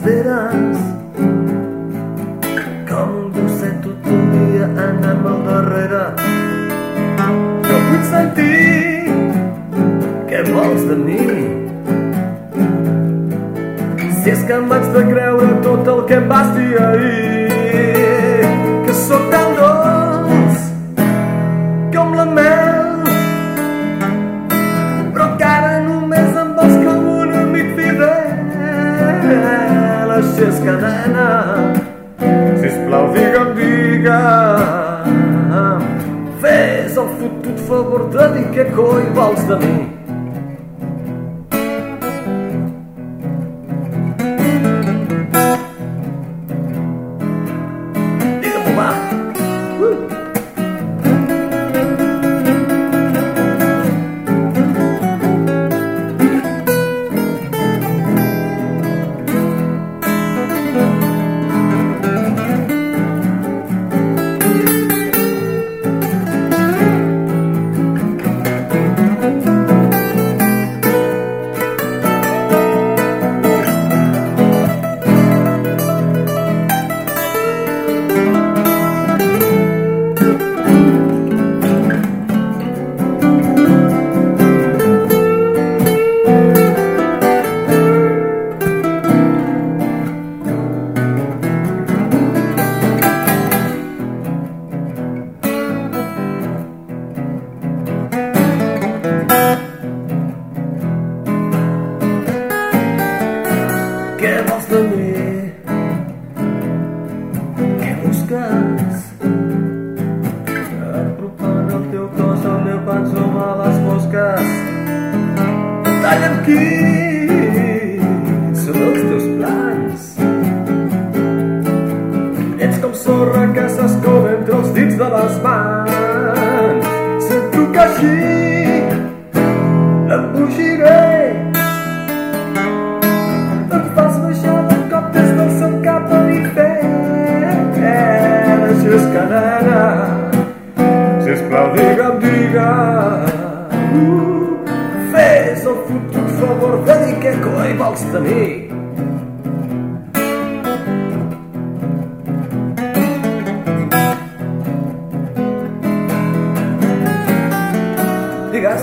m'esperes com un gosset tot el dia anant al darrere. No vull sentir què vols de mi. Si és que em vaig de creure tot el que em vas dir ahir que sóc tan dolç com la mel. Però encara només em vols com un amic fidel així és que nena sisplau digue'm, digue'm. Fes el fotut favor de dir què coi vols de mi Què vols de mi? Què busques? Apropant el teu cos al meu pensum a les fosques. Talla'm quins són els teus plans. Ets com sorra que s'escova entre els dits de les mans. Sento que així em fugiré esclaviga, diga. Uh, fez o futuro favor de que é coi vols tenir Digues